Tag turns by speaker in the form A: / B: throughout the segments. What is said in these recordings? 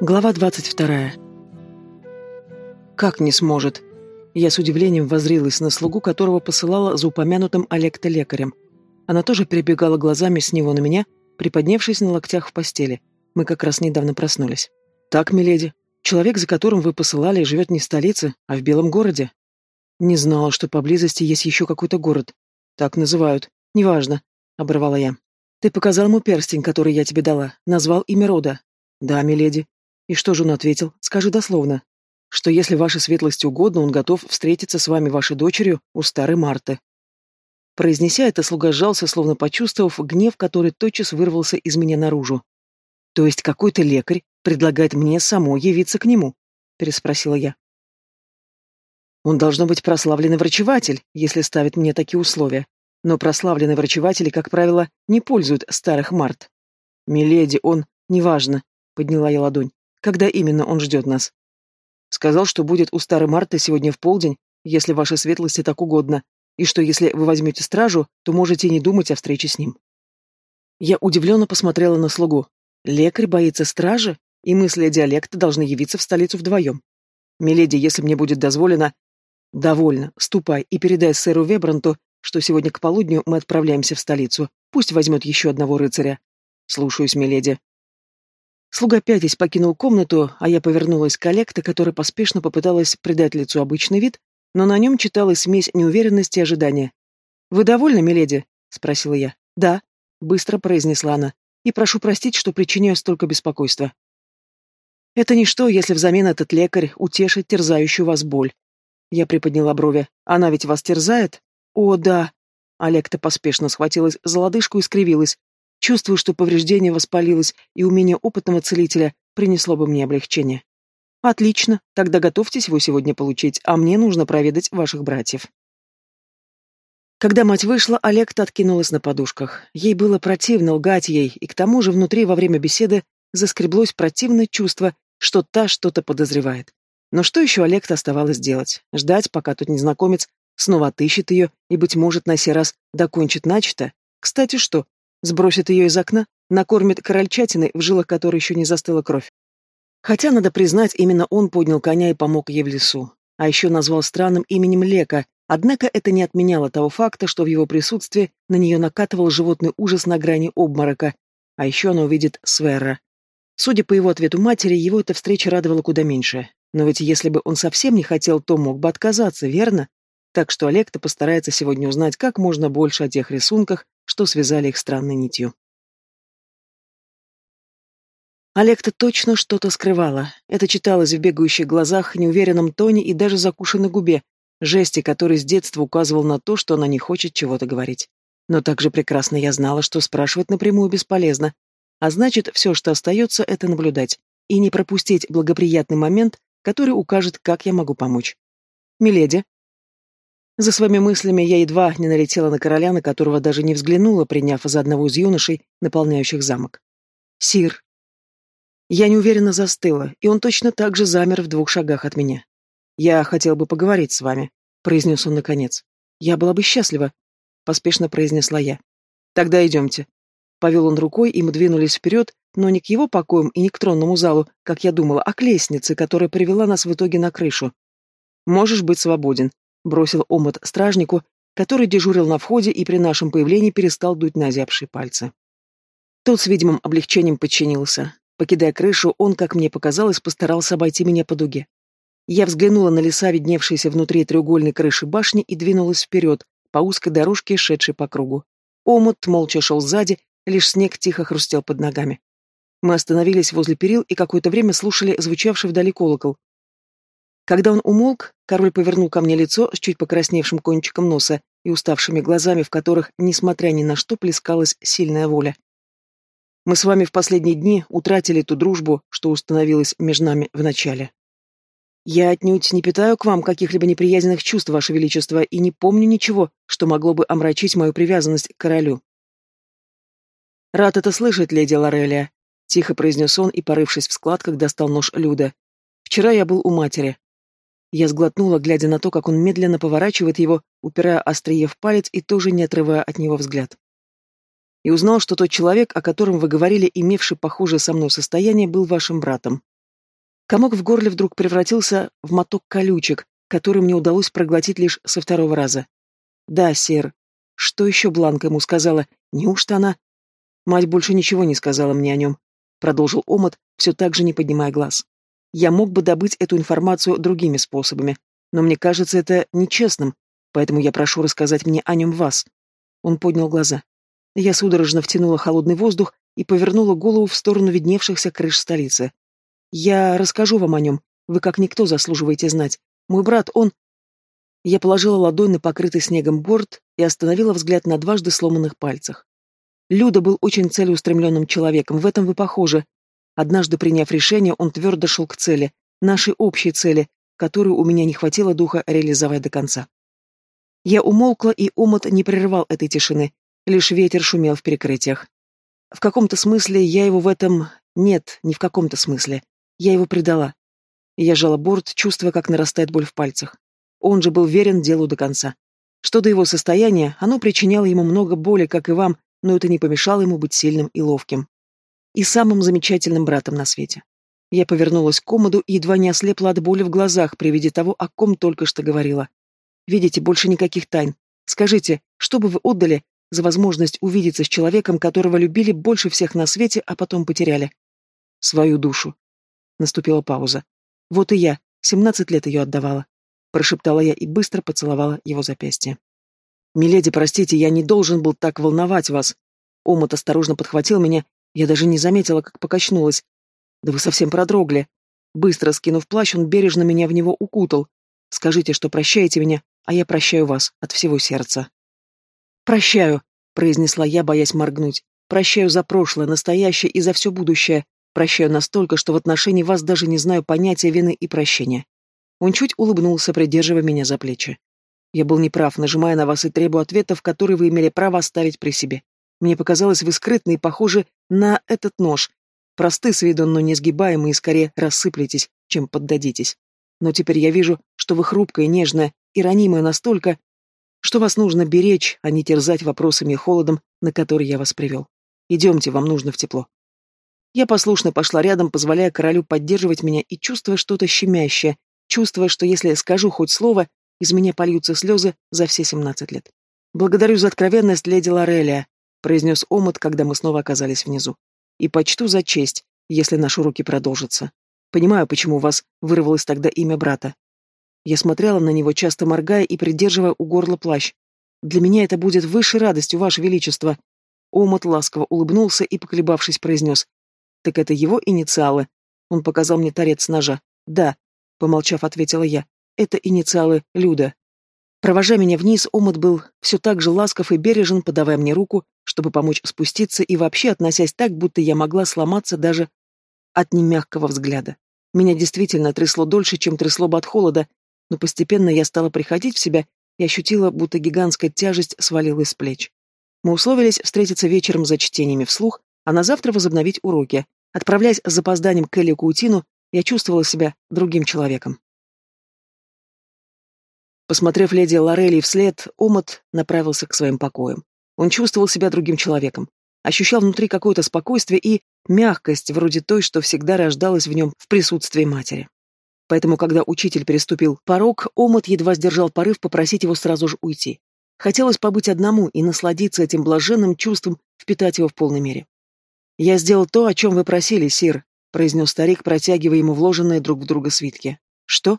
A: Глава двадцать вторая. Как не сможет? Я с удивлением возрилась на слугу, которого посылала за упомянутым Олекта лекарем. Она тоже перебегала глазами с него на меня, приподнявшись на локтях в постели. Мы как раз недавно проснулись. Так, миледи, человек, за которым вы посылали, живет не в столице, а в белом городе. Не знала, что поблизости есть еще какой-то город. Так называют. Неважно, оборвала я. Ты показал ему перстень, который я тебе дала, назвал имя рода. Да, миледи. И что же он ответил? Скажи дословно. Что если вашей светлости угодно, он готов встретиться с вами, вашей дочерью, у старой Марты. Произнеся это, слуга сжался, словно почувствовав гнев, который тотчас вырвался из меня наружу. То есть какой-то лекарь предлагает мне самой явиться к нему? Переспросила я. Он должно быть прославленный врачеватель, если ставит мне такие условия. Но прославленные врачеватели, как правило, не пользуют старых март. Миледи, он... Неважно, подняла я ладонь. Когда именно он ждет нас? Сказал, что будет у старой Марты сегодня в полдень, если вашей светлости так угодно, и что если вы возьмете стражу, то можете не думать о встрече с ним. Я удивленно посмотрела на слугу. Лекарь боится стражи, и мы с леди Олекта должны явиться в столицу вдвоем. Миледи, если мне будет дозволено, «Довольно. Ступай и передай сэру Вебранту, что сегодня к полудню мы отправляемся в столицу. Пусть возьмет еще одного рыцаря». «Слушаюсь, миледи». Слуга пятясь покинул комнату, а я повернулась к коллекте, которая поспешно попыталась придать лицу обычный вид, но на нем читалась смесь неуверенности и ожидания. «Вы довольны, миледи?» — спросила я. «Да», — быстро произнесла она. «И прошу простить, что причиняю столько беспокойства». «Это ничто, если взамен этот лекарь утешит терзающую вас боль. Я приподняла брови. Она ведь вас терзает? О, да. Олег-то поспешно схватилась за лодыжку и скривилась. Чувствую, что повреждение воспалилось, и умение опытного целителя принесло бы мне облегчение. Отлично, тогда готовьтесь его сегодня получить, а мне нужно проведать ваших братьев. Когда мать вышла, Олег-то откинулась на подушках. Ей было противно лгать ей, и к тому же внутри во время беседы заскреблось противное чувство, что та что-то подозревает. Но что еще Олег-то оставалось делать? Ждать, пока тут незнакомец снова отыщет ее и, быть может, на сей раз докончит начато? Кстати, что? Сбросит ее из окна? Накормит корольчатиной, в жилах которой еще не застыла кровь? Хотя, надо признать, именно он поднял коня и помог ей в лесу. А еще назвал странным именем Лека, однако это не отменяло того факта, что в его присутствии на нее накатывал животный ужас на грани обморока. А еще она увидит Сверра. Судя по его ответу матери, его эта встреча радовала куда меньше. Но ведь если бы он совсем не хотел, то мог бы отказаться, верно? Так что Олег-то постарается сегодня узнать как можно больше о тех рисунках, что связали их странной нитью. Олег-то точно что-то скрывала. Это читалось в бегающих глазах, неуверенном тоне и даже закушенной губе, жести, который с детства указывал на то, что она не хочет чего-то говорить. Но также прекрасно я знала, что спрашивать напрямую бесполезно. А значит, все, что остается, это наблюдать. И не пропустить благоприятный момент, который укажет, как я могу помочь. Миледи. За своими мыслями я едва не налетела на короля, на которого даже не взглянула, приняв за одного из юношей, наполняющих замок. Сир. Я неуверенно застыла, и он точно так же замер в двух шагах от меня. «Я хотел бы поговорить с вами», — произнес он наконец. «Я была бы счастлива», — поспешно произнесла я. «Тогда идемте». Повел он рукой, и мы двинулись вперед, но не к его покоям и не к тронному залу, как я думала, а к лестнице, которая привела нас в итоге на крышу. «Можешь быть свободен», — бросил омот стражнику, который дежурил на входе и при нашем появлении перестал дуть на озябшие пальцы. Тот с видимым облегчением подчинился. Покидая крышу, он, как мне показалось, постарался обойти меня по дуге. Я взглянула на леса, видневшиеся внутри треугольной крыши башни, и двинулась вперед, по узкой дорожке, шедшей по кругу. Омут молча шел сзади, лишь снег тихо хрустел под ногами. Мы остановились возле перил и какое-то время слушали звучавший вдали колокол. Когда он умолк, король повернул ко мне лицо с чуть покрасневшим кончиком носа и уставшими глазами, в которых, несмотря ни на что, плескалась сильная воля. Мы с вами в последние дни утратили ту дружбу, что установилась между нами в начале. Я отнюдь не питаю к вам каких-либо неприязненных чувств, ваше величество, и не помню ничего, что могло бы омрачить мою привязанность к королю. Рад это слышать, леди Лорелия, Тихо произнес он и, порывшись в складках, достал нож Люда. «Вчера я был у матери». Я сглотнула, глядя на то, как он медленно поворачивает его, упирая острие в палец и тоже не отрывая от него взгляд. И узнал, что тот человек, о котором вы говорили, имевший похожее со мной состояние, был вашим братом. Комок в горле вдруг превратился в моток колючек, который мне удалось проглотить лишь со второго раза. «Да, сэр. Что еще Бланка ему сказала? Неужто она...» «Мать больше ничего не сказала мне о нем», — продолжил Омут, все так же не поднимая глаз. «Я мог бы добыть эту информацию другими способами, но мне кажется это нечестным, поэтому я прошу рассказать мне о нем вас». Он поднял глаза. Я судорожно втянула холодный воздух и повернула голову в сторону видневшихся крыш столицы. «Я расскажу вам о нем. Вы как никто заслуживаете знать. Мой брат, он...» Я положила ладонь на покрытый снегом борт и остановила взгляд на дважды сломанных пальцах. Люда был очень целеустремленным человеком, в этом вы похожи. Однажды приняв решение, он твердо шел к цели, нашей общей цели, которую у меня не хватило духа реализовать до конца. Я умолкла, и омут не прерывал этой тишины, лишь ветер шумел в перекрытиях. В каком-то смысле я его в этом... Нет, не в каком-то смысле. Я его предала. Я жала борт, чувствуя, как нарастает боль в пальцах. Он же был верен делу до конца. Что до его состояния, оно причиняло ему много боли, как и вам, но это не помешало ему быть сильным и ловким. И самым замечательным братом на свете. Я повернулась к комоду и едва не ослепла от боли в глазах при виде того, о ком только что говорила. Видите, больше никаких тайн. Скажите, что бы вы отдали за возможность увидеться с человеком, которого любили больше всех на свете, а потом потеряли? Свою душу. Наступила пауза. Вот и я, семнадцать лет ее отдавала. Прошептала я и быстро поцеловала его запястье. «Миледи, простите, я не должен был так волновать вас». Омут осторожно подхватил меня, я даже не заметила, как покачнулась. «Да вы совсем продрогли». Быстро скинув плащ, он бережно меня в него укутал. «Скажите, что прощаете меня, а я прощаю вас от всего сердца». «Прощаю», — произнесла я, боясь моргнуть. «Прощаю за прошлое, настоящее и за все будущее. Прощаю настолько, что в отношении вас даже не знаю понятия вины и прощения». Он чуть улыбнулся, придерживая меня за плечи. Я был неправ, нажимая на вас и требую ответов, которые вы имели право оставить при себе. Мне показалось, вы скрытны и похожи на этот нож. Просты с виду, но несгибаемые, скорее рассыплетесь, чем поддадитесь. Но теперь я вижу, что вы хрупкая, нежная и ранимая настолько, что вас нужно беречь, а не терзать вопросами и холодом, на который я вас привел. Идемте, вам нужно в тепло. Я послушно пошла рядом, позволяя королю поддерживать меня и чувствуя что-то щемящее, чувствуя, что если скажу хоть слово, из меня польются слезы за все семнадцать лет. «Благодарю за откровенность, леди Лорелия», — произнес омут, когда мы снова оказались внизу. «И почту за честь, если наши руки продолжатся. Понимаю, почему у вас вырвалось тогда имя брата. Я смотрела на него, часто моргая и придерживая у горла плащ. Для меня это будет высшей радостью, ваше величество». Омут ласково улыбнулся и, поколебавшись, произнес. «Так это его инициалы?» Он показал мне торец ножа. «Да», — помолчав, ответила я. Это инициалы Люда. Провожая меня вниз, омут был все так же ласков и бережен, подавая мне руку, чтобы помочь спуститься и вообще относясь так, будто я могла сломаться даже от немягкого взгляда. Меня действительно трясло дольше, чем трясло бы от холода, но постепенно я стала приходить в себя и ощутила, будто гигантская тяжесть свалилась с плеч. Мы условились встретиться вечером за чтениями вслух, а на завтра возобновить уроки. Отправляясь с запозданием к Элли Каутину, я чувствовала себя другим человеком. Посмотрев леди Лорелли вслед, Омот направился к своим покоям. Он чувствовал себя другим человеком. Ощущал внутри какое-то спокойствие и мягкость, вроде той, что всегда рождалась в нем в присутствии матери. Поэтому, когда учитель переступил порог, Омот едва сдержал порыв попросить его сразу же уйти. Хотелось побыть одному и насладиться этим блаженным чувством, впитать его в полной мере. «Я сделал то, о чем вы просили, сир», — произнес старик, протягивая ему вложенные друг в друга свитки. «Что?»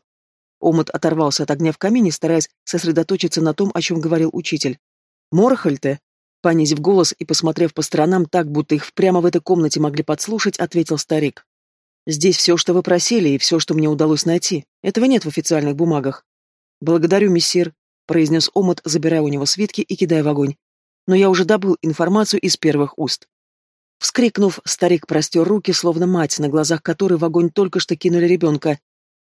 A: Омут оторвался от огня в камине, стараясь сосредоточиться на том, о чем говорил учитель. «Морхальте?» Понизив голос и посмотрев по сторонам так, будто их прямо в этой комнате могли подслушать, ответил старик. «Здесь все, что вы просили, и все, что мне удалось найти. Этого нет в официальных бумагах». «Благодарю, мессир», — произнес Омут, забирая у него свитки и кидая в огонь. «Но я уже добыл информацию из первых уст». Вскрикнув, старик простер руки, словно мать, на глазах которой в огонь только что кинули ребенка,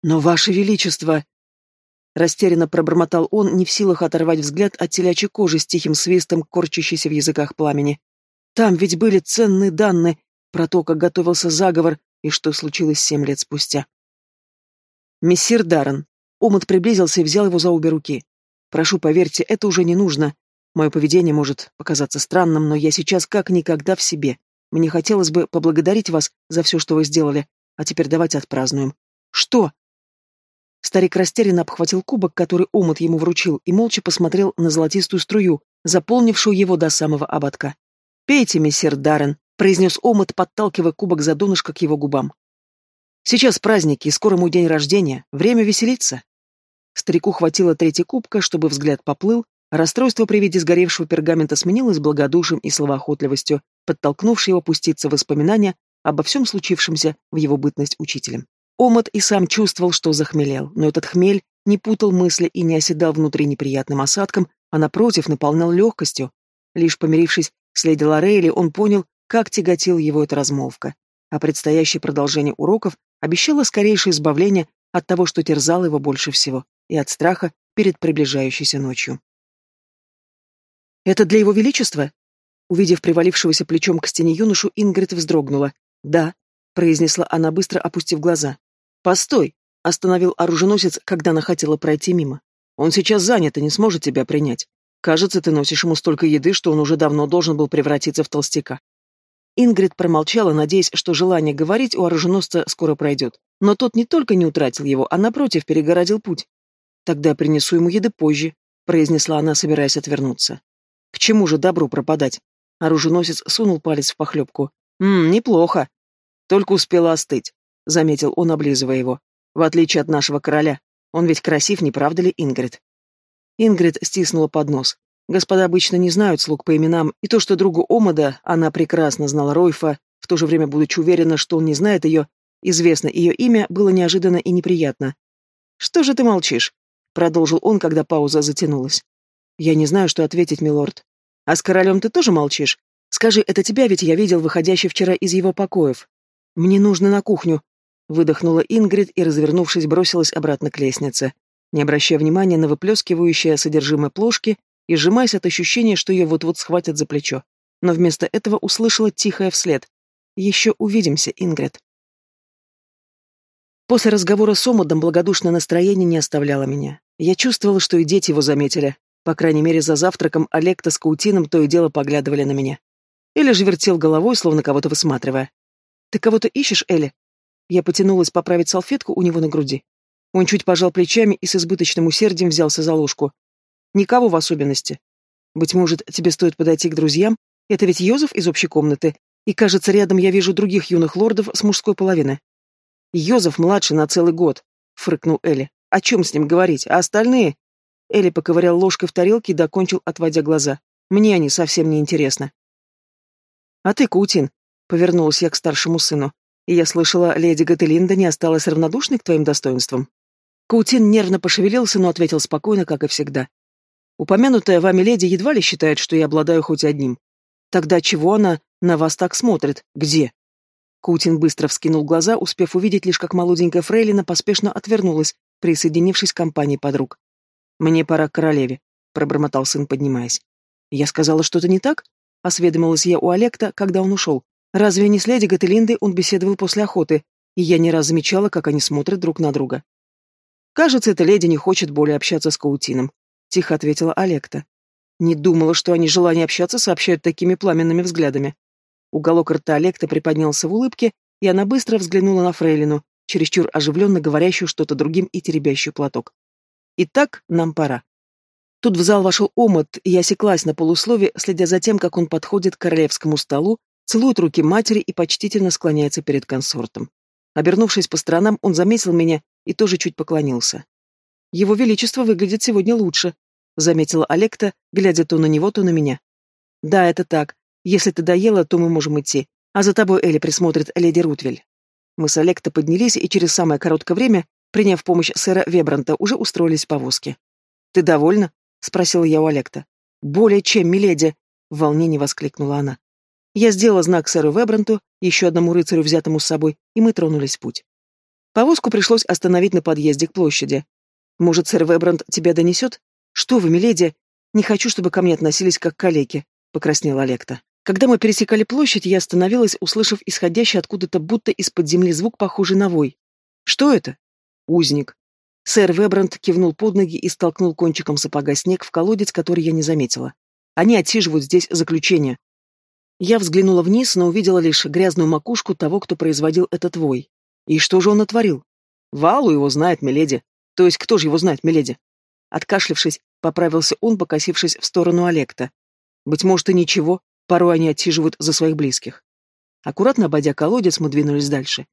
A: «Но, Ваше Величество!» Растерянно пробормотал он, не в силах оторвать взгляд от телячьей кожи с тихим свистом, корчащейся в языках пламени. «Там ведь были ценные данные про то, как готовился заговор и что случилось семь лет спустя». «Мессир Даррен». Омут приблизился и взял его за обе руки. «Прошу, поверьте, это уже не нужно. Мое поведение может показаться странным, но я сейчас как никогда в себе. Мне хотелось бы поблагодарить вас за все, что вы сделали, а теперь давайте отпразднуем. Что?» Старик растерянно обхватил кубок, который омут ему вручил, и молча посмотрел на золотистую струю, заполнившую его до самого ободка. «Пейте, мессер Даррен», — произнес омут, подталкивая кубок за донышко к его губам. «Сейчас праздники, и скоро мой день рождения. Время веселиться». Старику хватило третьей кубка, чтобы взгляд поплыл, расстройство при виде сгоревшего пергамента сменилось благодушием и словоохотливостью, подтолкнувшей его пуститься в воспоминания обо всем случившемся в его бытность учителем. Омот и сам чувствовал, что захмелел, но этот хмель не путал мысли и не оседал внутри неприятным осадком, а напротив наполнял легкостью. Лишь помирившись с леди Лорейли, он понял, как тяготил его эта размолвка. А предстоящее продолжение уроков обещало скорейшее избавление от того, что терзало его больше всего, и от страха перед приближающейся ночью. «Это для его величества?» Увидев привалившегося плечом к стене юношу, Ингрид вздрогнула. «Да», — произнесла она, быстро опустив глаза. «Постой!» — остановил оруженосец, когда она хотела пройти мимо. «Он сейчас занят и не сможет тебя принять. Кажется, ты носишь ему столько еды, что он уже давно должен был превратиться в толстяка». Ингрид промолчала, надеясь, что желание говорить у оруженосца скоро пройдет. Но тот не только не утратил его, а напротив перегородил путь. «Тогда принесу ему еды позже», — произнесла она, собираясь отвернуться. «К чему же добру пропадать?» Оруженосец сунул палец в похлебку. «Ммм, неплохо. Только успела остыть. — заметил он, облизывая его. «В отличие от нашего короля. Он ведь красив, не правда ли, Ингрид?» Ингрид стиснула под нос. Господа обычно не знают слуг по именам, и то, что другу Омада она прекрасно знала Ройфа, в то же время будучи уверена, что он не знает ее, известно ее имя, было неожиданно и неприятно. «Что же ты молчишь?» — продолжил он, когда пауза затянулась. «Я не знаю, что ответить, милорд. А с королем ты тоже молчишь? Скажи, это тебя ведь я видел выходящий вчера из его покоев. Мне нужно на кухню, Выдохнула Ингрид и, развернувшись, бросилась обратно к лестнице, не обращая внимания на выплескивающее содержимое плошки и сжимаясь от ощущения, что ее вот-вот схватят за плечо. Но вместо этого услышала тихое вслед. «Еще увидимся, Ингрид». После разговора с Омудом благодушное настроение не оставляло меня. Я чувствовала, что и дети его заметили. По крайней мере, за завтраком Олекта с Каутином то и дело поглядывали на меня. Или же вертел головой, словно кого-то высматривая. «Ты кого-то ищешь, Элли?» Я потянулась поправить салфетку у него на груди. Он чуть пожал плечами и с избыточным усердием взялся за ложку. Никого в особенности. Быть может, тебе стоит подойти к друзьям? Это ведь Йозеф из общей комнаты, и, кажется, рядом я вижу других юных лордов с мужской половины. Йозеф младше на целый год, фрыкнул Элли. О чем с ним говорить? А остальные? Элли поковырял ложкой в тарелке и докончил, отводя глаза. Мне они совсем не интересны. А ты, Каутин, повернулась я к старшему сыну. И я слышала, леди Гателинда не осталась равнодушной к твоим достоинствам. Каутин нервно пошевелился, но ответил спокойно, как и всегда. Упомянутая вами леди едва ли считает, что я обладаю хоть одним. Тогда чего она на вас так смотрит? Где? Каутин быстро вскинул глаза, успев увидеть лишь, как молоденькая фрейлина поспешно отвернулась, присоединившись к компании подруг. «Мне пора к королеве», — пробормотал сын, поднимаясь. «Я сказала что-то не так?» — осведомилась я у Олекта, когда он ушел. Разве не с леди Гателиндой он беседовал после охоты, и я не раз замечала, как они смотрят друг на друга. «Кажется, эта леди не хочет более общаться с Каутином», — тихо ответила Олекта. Не думала, что они желание общаться сообщают такими пламенными взглядами. Уголок рта Олекта приподнялся в улыбке, и она быстро взглянула на Фрейлину, чересчур оживленно говорящую что-то другим и теребящую платок. «Итак, нам пора». Тут в зал вошел омот, и я осеклась на полуслове, следя за тем, как он подходит к королевскому столу, целует руки матери и почтительно склоняется перед консортом. Обернувшись по сторонам, он заметил меня и тоже чуть поклонился. «Его Величество выглядит сегодня лучше», — заметила Олекта, глядя то на него, то на меня. «Да, это так. Если ты доела, то мы можем идти. А за тобой Элли присмотрит леди Рутвель». Мы с Олекта поднялись и через самое короткое время, приняв помощь сэра Вебранта, уже устроились в повозке. «Ты довольна?» — спросила я у Олекта. «Более чем, миледи!» — в волнении воскликнула она. Я сделала знак сэру Вебранту, еще одному рыцарю, взятому с собой, и мы тронулись в путь. Повозку пришлось остановить на подъезде к площади. «Может, сэр Вебрант тебя донесет?» «Что вы, миледи? Не хочу, чтобы ко мне относились как к калеке», — покраснела Олекта. Когда мы пересекали площадь, я остановилась, услышав исходящий откуда-то будто из-под земли звук, похожий на вой. «Что это?» «Узник». Сэр Вебранд кивнул под ноги и столкнул кончиком сапога снег в колодец, который я не заметила. «Они отсиживают здесь заключение. Я взглянула вниз, но увидела лишь грязную макушку того, кто производил этот вой. И что же он натворил? Валу его знает, миледи. То есть кто же его знает, миледи? Откашлившись, поправился он, покосившись в сторону Олекта. Быть может, и ничего, порой они отсиживают за своих близких. Аккуратно обойдя колодец, мы двинулись дальше.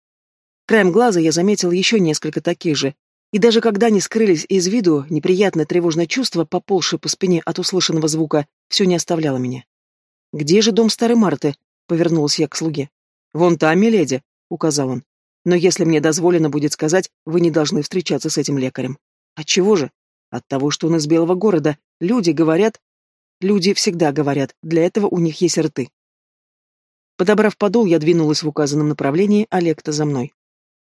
A: Краем глаза я заметил еще несколько таких же, и даже когда они скрылись из виду, неприятное тревожное чувство, поползшее по спине от услышанного звука, все не оставляло меня. «Где же дом старой Марты?» — повернулась я к слуге. «Вон там, миледи», — указал он. «Но если мне дозволено будет сказать, вы не должны встречаться с этим лекарем». «Отчего же?» «От того, что он из Белого города. Люди говорят...» «Люди всегда говорят, для этого у них есть рты». Подобрав подол, я двинулась в указанном направлении, а Лекта за мной.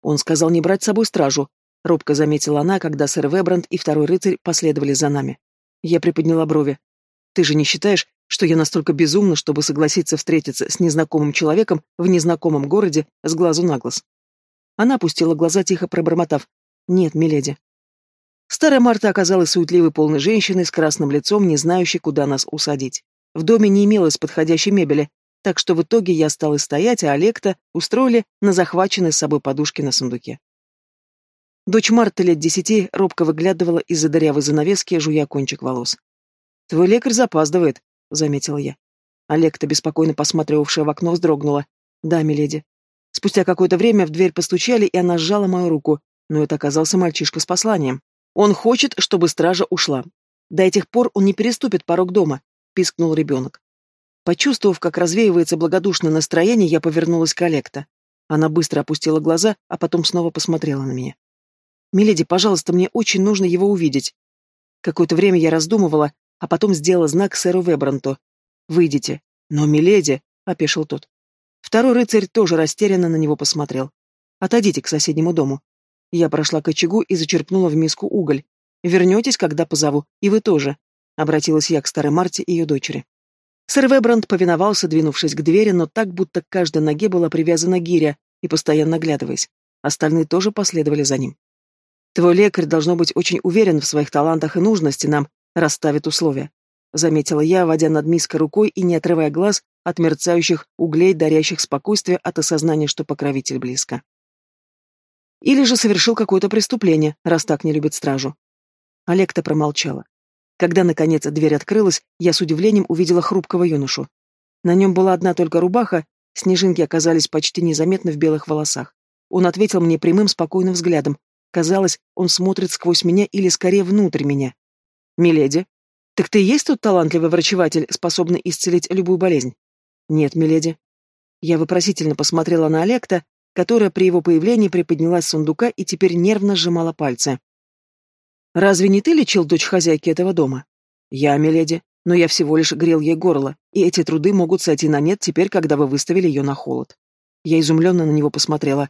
A: Он сказал не брать с собой стражу, Робко заметила она, когда сэр Вебранд и второй рыцарь последовали за нами. Я приподняла брови. «Ты же не считаешь, что я настолько безумна, чтобы согласиться встретиться с незнакомым человеком в незнакомом городе с глазу на глаз?» Она опустила глаза, тихо пробормотав. «Нет, миледи». Старая Марта оказалась суетливой полной женщиной с красным лицом, не знающей, куда нас усадить. В доме не имелось подходящей мебели, так что в итоге я осталась стоять, а Олекта устроили на захваченной с собой подушке на сундуке. Дочь Марта лет десяти робко выглядывала из-за дырявой занавески, жуя кончик волос. «Твой лекарь запаздывает», — заметила я. Олег-то, беспокойно посматривавшая в окно, вздрогнула. «Да, миледи». Спустя какое-то время в дверь постучали, и она сжала мою руку, но это оказался мальчишка с посланием. «Он хочет, чтобы стража ушла. До этих пор он не переступит порог дома», — пискнул ребенок. Почувствовав, как развеивается благодушное настроение, я повернулась к Олекта. Она быстро опустила глаза, а потом снова посмотрела на меня. «Миледи, пожалуйста, мне очень нужно его увидеть». Какое-то время я раздумывала, а потом сделала знак сэру Вебранту. «Выйдите». «Но, миледи», — опешил тот. Второй рыцарь тоже растерянно на него посмотрел. «Отойдите к соседнему дому». Я прошла к очагу и зачерпнула в миску уголь. «Вернетесь, когда позову, и вы тоже», — обратилась я к старой Марте и ее дочери. Сэр Вебранд повиновался, двинувшись к двери, но так, будто к каждой ноге была привязана гиря, и постоянно оглядываясь. Остальные тоже последовали за ним. Твой лекарь должно быть очень уверен в своих талантах и нужности нам, расставит условия. Заметила я, водя над миской рукой и не отрывая глаз от мерцающих углей, дарящих спокойствие от осознания, что покровитель близко. Или же совершил какое-то преступление, раз так не любит стражу. Олег-то промолчала. Когда, наконец, дверь открылась, я с удивлением увидела хрупкого юношу. На нем была одна только рубаха, снежинки оказались почти незаметны в белых волосах. Он ответил мне прямым, спокойным взглядом, Казалось, он смотрит сквозь меня или скорее внутрь меня. «Миледи, так ты и есть тот талантливый врачеватель, способный исцелить любую болезнь?» «Нет, миледи». Я вопросительно посмотрела на Олекта, которая при его появлении приподнялась с сундука и теперь нервно сжимала пальцы. «Разве не ты лечил дочь хозяйки этого дома?» «Я, миледи, но я всего лишь грел ей горло, и эти труды могут сойти на нет теперь, когда вы выставили ее на холод». Я изумленно на него посмотрела.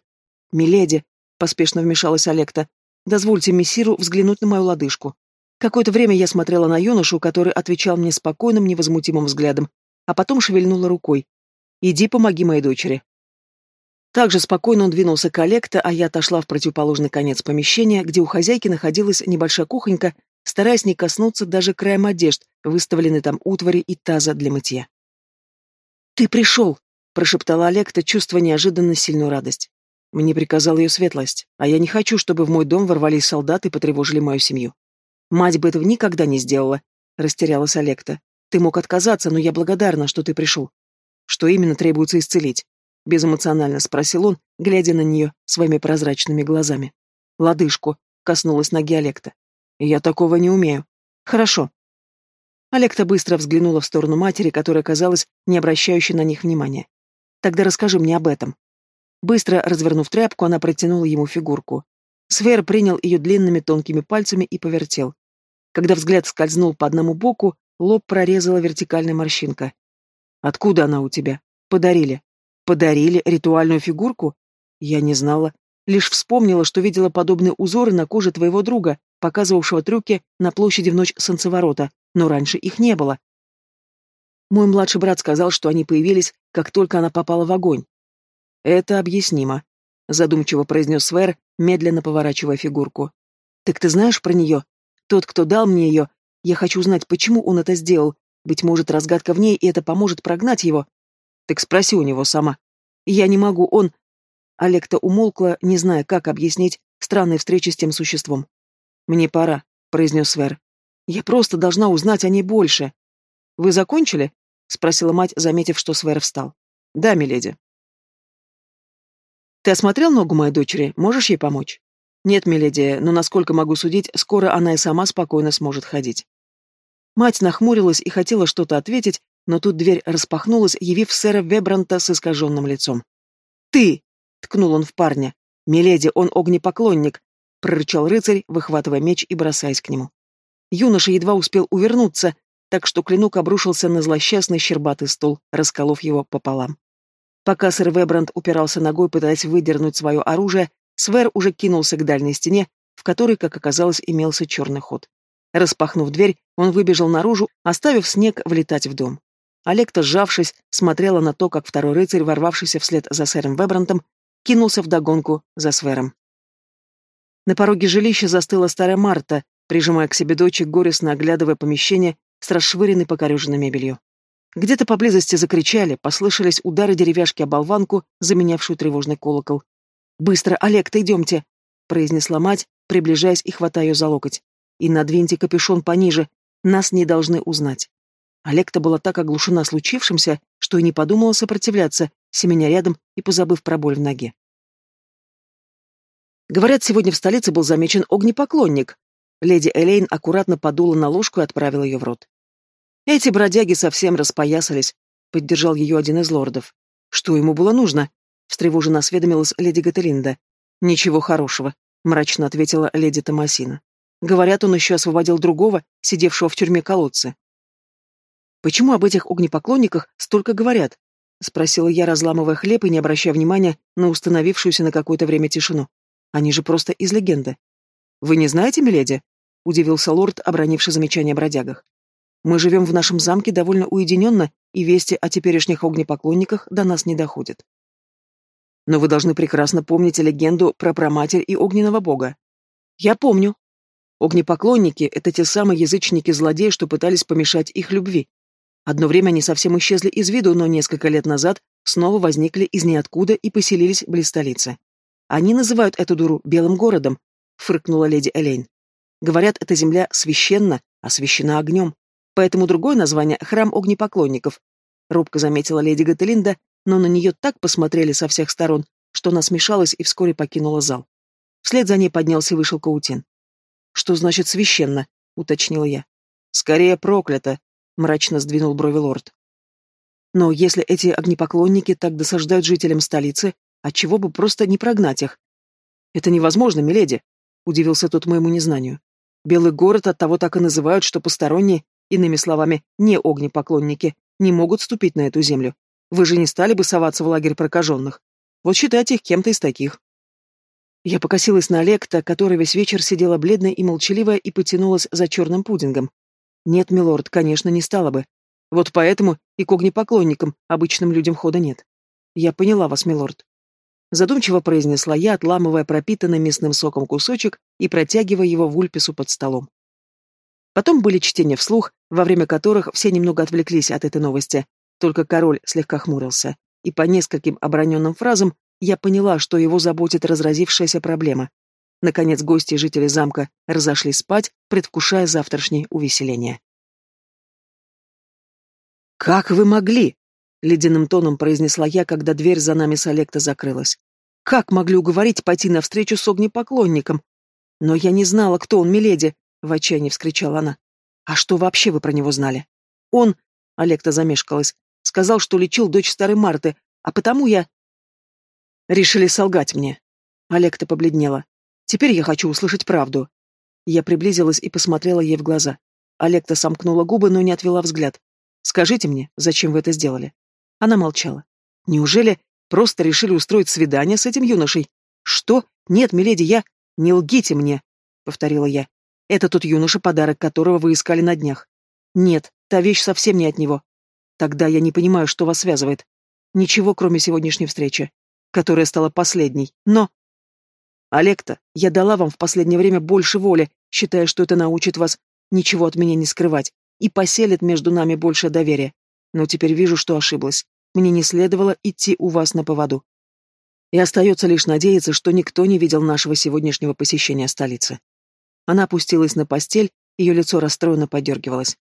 A: «Миледи, — поспешно вмешалась Олекта. «Дозвольте мессиру взглянуть на мою лодыжку». Какое-то время я смотрела на юношу, который отвечал мне спокойным, невозмутимым взглядом, а потом шевельнула рукой. «Иди, помоги моей дочери». Также спокойно он двинулся к Олекта, а я отошла в противоположный конец помещения, где у хозяйки находилась небольшая кухонька, стараясь не коснуться даже краем одежд, выставленной там утвари и таза для мытья. «Ты пришел!» — прошептала Олекта, чувствуя неожиданно сильную радость. Мне приказала ее светлость, а я не хочу, чтобы в мой дом ворвались солдаты и потревожили мою семью. Мать бы этого никогда не сделала, растерялась Олекта. Ты мог отказаться, но я благодарна, что ты пришел. Что именно требуется исцелить? Безэмоционально спросил он, глядя на нее своими прозрачными глазами. Лодыжку, коснулась ноги Олекта. Я такого не умею. Хорошо. Олекта быстро взглянула в сторону матери, которая казалась не обращающей на них внимания. Тогда расскажи мне об этом. Быстро развернув тряпку, она протянула ему фигурку. Свер принял ее длинными тонкими пальцами и повертел. Когда взгляд скользнул по одному боку, лоб прорезала вертикальная морщинка. «Откуда она у тебя?» «Подарили». «Подарили ритуальную фигурку?» Я не знала. Лишь вспомнила, что видела подобные узоры на коже твоего друга, показывавшего трюки на площади в ночь солнцеворота, но раньше их не было. Мой младший брат сказал, что они появились, как только она попала в огонь. «Это объяснимо», — задумчиво произнес Свер, медленно поворачивая фигурку. «Так ты знаешь про нее? Тот, кто дал мне ее, я хочу узнать, почему он это сделал. Быть может, разгадка в ней, и это поможет прогнать его. Так спроси у него сама. Я не могу, он...» Олекта умолкла, не зная, как объяснить странной встречи с тем существом. «Мне пора», — произнес Свер. «Я просто должна узнать о ней больше». «Вы закончили?» — спросила мать, заметив, что Свер встал. «Да, миледи». «Ты осмотрел ногу моей дочери? Можешь ей помочь?» «Нет, миледи, но, насколько могу судить, скоро она и сама спокойно сможет ходить». Мать нахмурилась и хотела что-то ответить, но тут дверь распахнулась, явив сэра Вебранта с искаженным лицом. «Ты!» — ткнул он в парня. «Миледи, он огнепоклонник!» — прорычал рыцарь, выхватывая меч и бросаясь к нему. Юноша едва успел увернуться, так что клинок обрушился на злосчастный щербатый стол, расколов его пополам. Пока сэр Вебранд упирался ногой, пытаясь выдернуть свое оружие, Свер уже кинулся к дальней стене, в которой, как оказалось, имелся черный ход. Распахнув дверь, он выбежал наружу, оставив снег влетать в дом. Олекта, сжавшись, смотрела на то, как второй рыцарь, ворвавшийся вслед за сэром Вебрантом, кинулся вдогонку за Свером. На пороге жилища застыла старая Марта, прижимая к себе дочь горестно оглядывая помещение с расшвыренной покореженной мебелью. Где-то поблизости закричали, послышались удары деревяшки о болванку, заменявшую тревожный колокол. «Быстро, Олег-то идемте!» — произнесла мать, приближаясь и хватая ее за локоть. «И надвиньте капюшон пониже, нас не должны узнать». Олег-то была так оглушена случившимся, что и не подумала сопротивляться, семеня рядом и позабыв про боль в ноге. Говорят, сегодня в столице был замечен огнепоклонник. Леди Элейн аккуратно подула на ложку и отправила ее в рот. Эти бродяги совсем распоясались, поддержал ее один из лордов. Что ему было нужно? встревоженно осведомилась леди Гателинда. Ничего хорошего, мрачно ответила леди Томасина. Говорят, он еще освободил другого, сидевшего в тюрьме колодцы. «Почему об этих огнепоклонниках столько говорят?» — спросила я, разламывая хлеб и не обращая внимания на установившуюся на какое-то время тишину. «Они же просто из легенды». «Вы не знаете, миледи?» — удивился лорд, обронивший замечание о бродягах. «Мы живем в нашем замке довольно уединенно, и вести о теперешних огнепоклонниках до нас не доходят». «Но вы должны прекрасно помнить легенду про проматерь и огненного бога». «Я помню», Огнепоклонники — это те самые язычники-злодеи, что пытались помешать их любви. Одно время они совсем исчезли из виду, но несколько лет назад снова возникли из ниоткуда и поселились близ столицы. Они называют эту дуру Белым городом, фыркнула леди Элейн. Говорят, эта земля священна, освящена огнем. Поэтому другое название — храм огнепоклонников. Робко заметила леди Гателинда, но на нее так посмотрели со всех сторон, что она смешалась и вскоре покинула зал. Вслед за ней поднялся и вышел Каутин. «Что значит священно?» — уточнила я. «Скорее проклято», — мрачно сдвинул брови лорд. Но если эти огнепоклонники так досаждают жителям столицы, отчего бы просто не прогнать их? Это невозможно, миледи, — удивился тот моему незнанию. Белый город от того так и называют, что посторонние, иными словами, не огнепоклонники, не могут ступить на эту землю. Вы же не стали бы соваться в лагерь прокаженных. Вот считайте их кем-то из таких. Я покосилась на Олекта, который весь вечер сидела бледная и молчаливая и потянулась за черным пудингом. Нет, милорд, конечно, не стала бы. Вот поэтому и к огнепоклонникам, обычным людям хода нет. Я поняла вас, милорд. Задумчиво произнесла я, отламывая пропитанный мясным соком кусочек и протягивая его в ульпису под столом. Потом были чтения вслух, во время которых все немного отвлеклись от этой новости. Только король слегка хмурился. И по нескольким обороненным фразам я поняла, что его заботит разразившаяся проблема. Наконец гости и жители замка разошлись спать, предвкушая завтрашнее увеселение. «Как вы могли?» — ледяным тоном произнесла я, когда дверь за нами с Олекта закрылась. «Как могли уговорить пойти навстречу с огнепоклонником? Но я не знала, кто он, миледи!» — в отчаянии вскричала она. «А что вообще вы про него знали?» «Он...» — Олекта замешкалась. «Сказал, что лечил дочь старой Марты, а потому я...» «Решили солгать мне». Олекта побледнела. Теперь я хочу услышать правду. Я приблизилась и посмотрела ей в глаза. Олекта сомкнула губы, но не отвела взгляд. «Скажите мне, зачем вы это сделали?» Она молчала. «Неужели просто решили устроить свидание с этим юношей?» «Что? Нет, миледи, я...» «Не лгите мне!» — повторила я. «Это тот юноша, подарок которого вы искали на днях». «Нет, та вещь совсем не от него». «Тогда я не понимаю, что вас связывает. Ничего, кроме сегодняшней встречи, которая стала последней. Но...» Олекта, я дала вам в последнее время больше воли, считая, что это научит вас ничего от меня не скрывать и поселит между нами больше доверия. Но теперь вижу, что ошиблась. Мне не следовало идти у вас на поводу. И остается лишь надеяться, что никто не видел нашего сегодняшнего посещения столицы. Она опустилась на постель, ее лицо расстроенно подергивалось.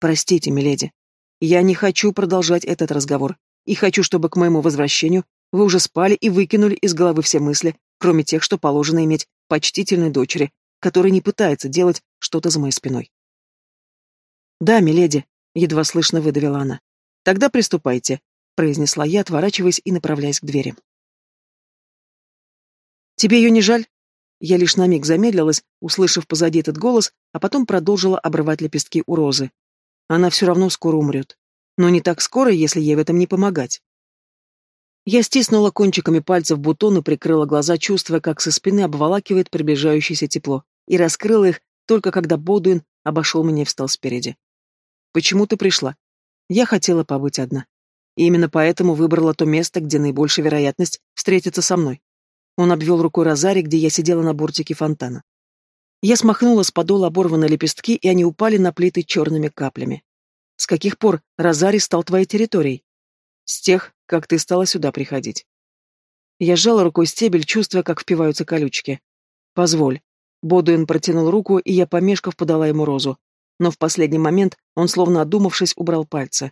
A: «Простите, миледи. Я не хочу продолжать этот разговор, и хочу, чтобы к моему возвращению вы уже спали и выкинули из головы все мысли, кроме тех, что положено иметь почтительной дочери, которая не пытается делать что-то за моей спиной. «Да, миледи», — едва слышно выдавила она. «Тогда приступайте», — произнесла я, отворачиваясь и направляясь к двери. «Тебе ее не жаль?» Я лишь на миг замедлилась, услышав позади этот голос, а потом продолжила обрывать лепестки у розы. Она все равно скоро умрет. Но не так скоро, если ей в этом не помогать. Я стиснула кончиками пальцев бутон и прикрыла глаза, чувствуя, как со спины обволакивает приближающееся тепло, и раскрыла их только когда Бодуин обошел меня и встал спереди. «Почему ты пришла?» Я хотела побыть одна. И именно поэтому выбрала то место, где наибольшая вероятность встретиться со мной. Он обвел рукой розарий, где я сидела на бортике фонтана. Я смахнула с подола оборванные лепестки, и они упали на плиты черными каплями. «С каких пор розарий стал твоей территорией?» «С тех, как ты стала сюда приходить». Я сжала рукой стебель, чувствуя, как впиваются колючки. «Позволь». Бодуин протянул руку, и я, помешков, подала ему розу. Но в последний момент он, словно одумавшись, убрал пальцы.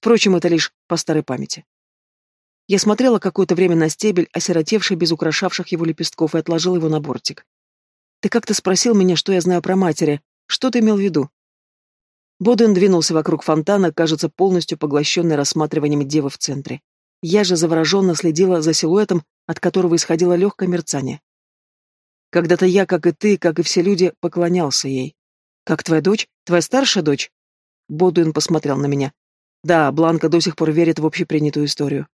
A: Впрочем, это лишь по старой памяти. Я смотрела какое-то время на стебель, осиротевший без украшавших его лепестков, и отложила его на бортик. «Ты как-то спросил меня, что я знаю про матери. Что ты имел в виду?» Боден двинулся вокруг фонтана, кажется, полностью поглощенный рассматриванием девы в центре. Я же завороженно следила за силуэтом, от которого исходило легкое мерцание. Когда-то я, как и ты, как и все люди, поклонялся ей. «Как твоя дочь? Твоя старшая дочь?» Бодуин посмотрел на меня. «Да, Бланка до сих пор верит в общепринятую историю.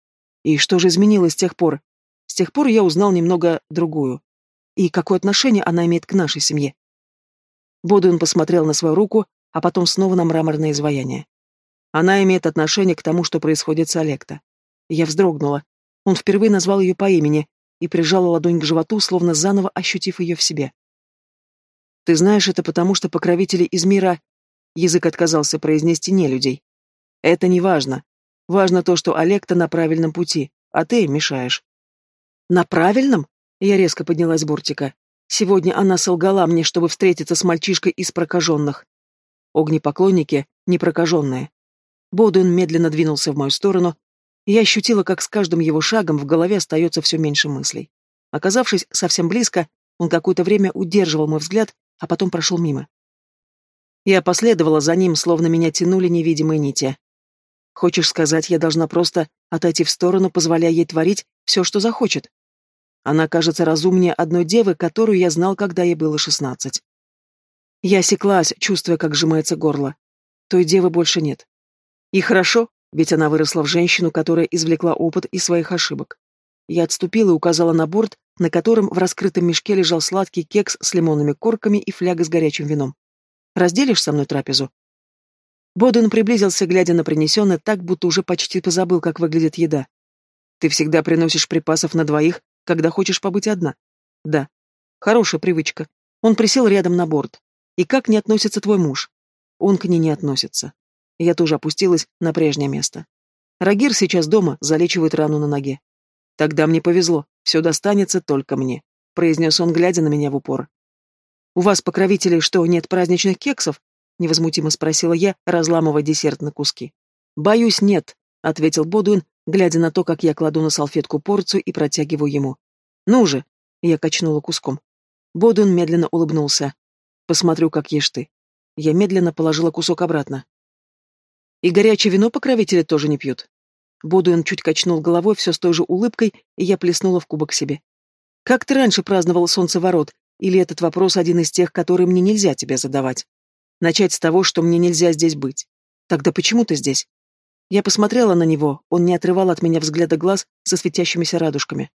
A: И что же изменилось с тех пор? С тех пор я узнал немного другую. И какое отношение она имеет к нашей семье? Бодуин посмотрел на свою руку, а потом снова на мраморное изваяние. Она имеет отношение к тому, что происходит с Олекта. Я вздрогнула. Он впервые назвал ее по имени и прижал ладонь к животу, словно заново ощутив ее в себе. «Ты знаешь это потому, что покровители из мира...» Язык отказался произнести не людей. «Это не важно. Важно то, что Олег-то на правильном пути, а ты мешаешь. На правильном? Я резко поднялась с бортика. Сегодня она солгала мне, чтобы встретиться с мальчишкой из прокаженных. Огнепоклонники непрокаженные. Бодуин медленно двинулся в мою сторону, и я ощутила, как с каждым его шагом в голове остается все меньше мыслей. Оказавшись совсем близко, он какое-то время удерживал мой взгляд, а потом прошел мимо. Я последовала за ним, словно меня тянули невидимые нити. Хочешь сказать, я должна просто отойти в сторону, позволяя ей творить все, что захочет? Она кажется разумнее одной девы, которую я знал, когда ей было шестнадцать. Я осеклась, чувствуя, как сжимается горло. Той девы больше нет. И хорошо, ведь она выросла в женщину, которая извлекла опыт из своих ошибок. Я отступила и указала на борт, на котором в раскрытом мешке лежал сладкий кекс с лимонными корками и фляга с горячим вином. «Разделишь со мной трапезу?» Боден приблизился, глядя на принесенное, так, будто уже почти позабыл, как выглядит еда. «Ты всегда приносишь припасов на двоих, когда хочешь побыть одна?» «Да». «Хорошая привычка. Он присел рядом на борт. И как не относится твой муж?» «Он к ней не относится». Я тоже опустилась на прежнее место. Рагир сейчас дома, залечивает рану на ноге. «Тогда мне повезло, все достанется только мне», — произнес он, глядя на меня в упор. «У вас, покровителей, что, нет праздничных кексов?» — невозмутимо спросила я, разламывая десерт на куски. «Боюсь, нет», — ответил Бодуин, глядя на то, как я кладу на салфетку порцию и протягиваю ему. «Ну же!» — я качнула куском. Бодуин медленно улыбнулся. «Посмотрю, как ешь ты». Я медленно положила кусок обратно. «И горячее вино покровители тоже не пьют?» Бодуин чуть качнул головой все с той же улыбкой, и я плеснула в кубок себе. «Как ты раньше праздновал солнцеворот? Или этот вопрос один из тех, которые мне нельзя тебе задавать?» Начать с того, что мне нельзя здесь быть. Тогда почему ты здесь? Я посмотрела на него, он не отрывал от меня взгляда глаз со светящимися радужками.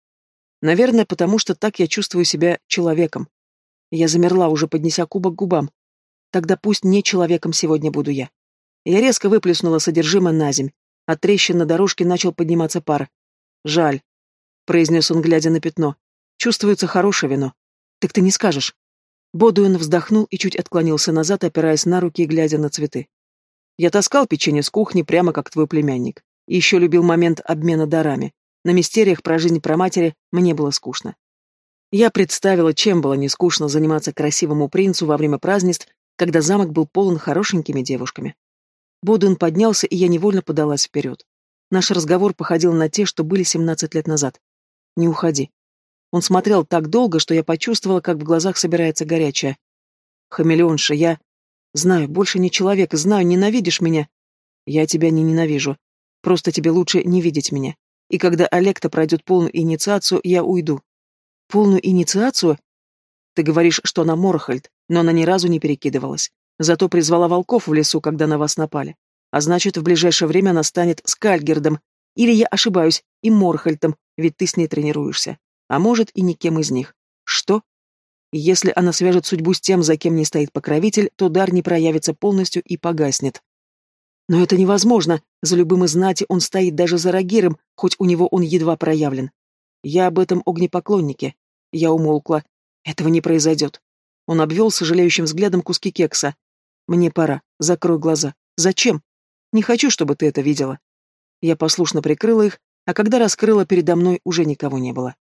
A: Наверное, потому что так я чувствую себя человеком. Я замерла, уже поднеся кубок к губам. Тогда пусть не человеком сегодня буду я. Я резко выплеснула содержимое на земь. От трещин на дорожке начал подниматься пар. «Жаль», — произнес он, глядя на пятно. «Чувствуется хорошее вино. Так ты не скажешь». Бодуэн вздохнул и чуть отклонился назад, опираясь на руки и глядя на цветы. «Я таскал печенье с кухни, прямо как твой племянник. И еще любил момент обмена дарами. На мистериях про жизнь про матери мне было скучно. Я представила, чем было не скучно заниматься красивому принцу во время празднеств, когда замок был полон хорошенькими девушками. Бодуин поднялся, и я невольно подалась вперед. Наш разговор походил на те, что были 17 лет назад. «Не уходи». Он смотрел так долго, что я почувствовала, как в глазах собирается горячее. «Хамелеонша, я...» «Знаю, больше не человек, знаю, ненавидишь меня». «Я тебя не ненавижу. Просто тебе лучше не видеть меня. И когда Олекта пройдет полную инициацию, я уйду». «Полную инициацию?» «Ты говоришь, что она Морхальд, но она ни разу не перекидывалась. Зато призвала волков в лесу, когда на вас напали. А значит, в ближайшее время она станет Скальгердом. Или я ошибаюсь, и Морхальтом, ведь ты с ней тренируешься. А может, и никем из них. Что? Если она свяжет судьбу с тем, за кем не стоит покровитель, то дар не проявится полностью и погаснет. Но это невозможно. За любым из знати он стоит даже за Рагиром, хоть у него он едва проявлен. Я об этом огнепоклоннике. Я умолкла. Этого не произойдет. Он обвел сожалеющим взглядом куски кекса. Мне пора. Закрой глаза. Зачем? Не хочу, чтобы ты это видела. Я послушно прикрыла их, а когда раскрыла, передо мной уже никого не было.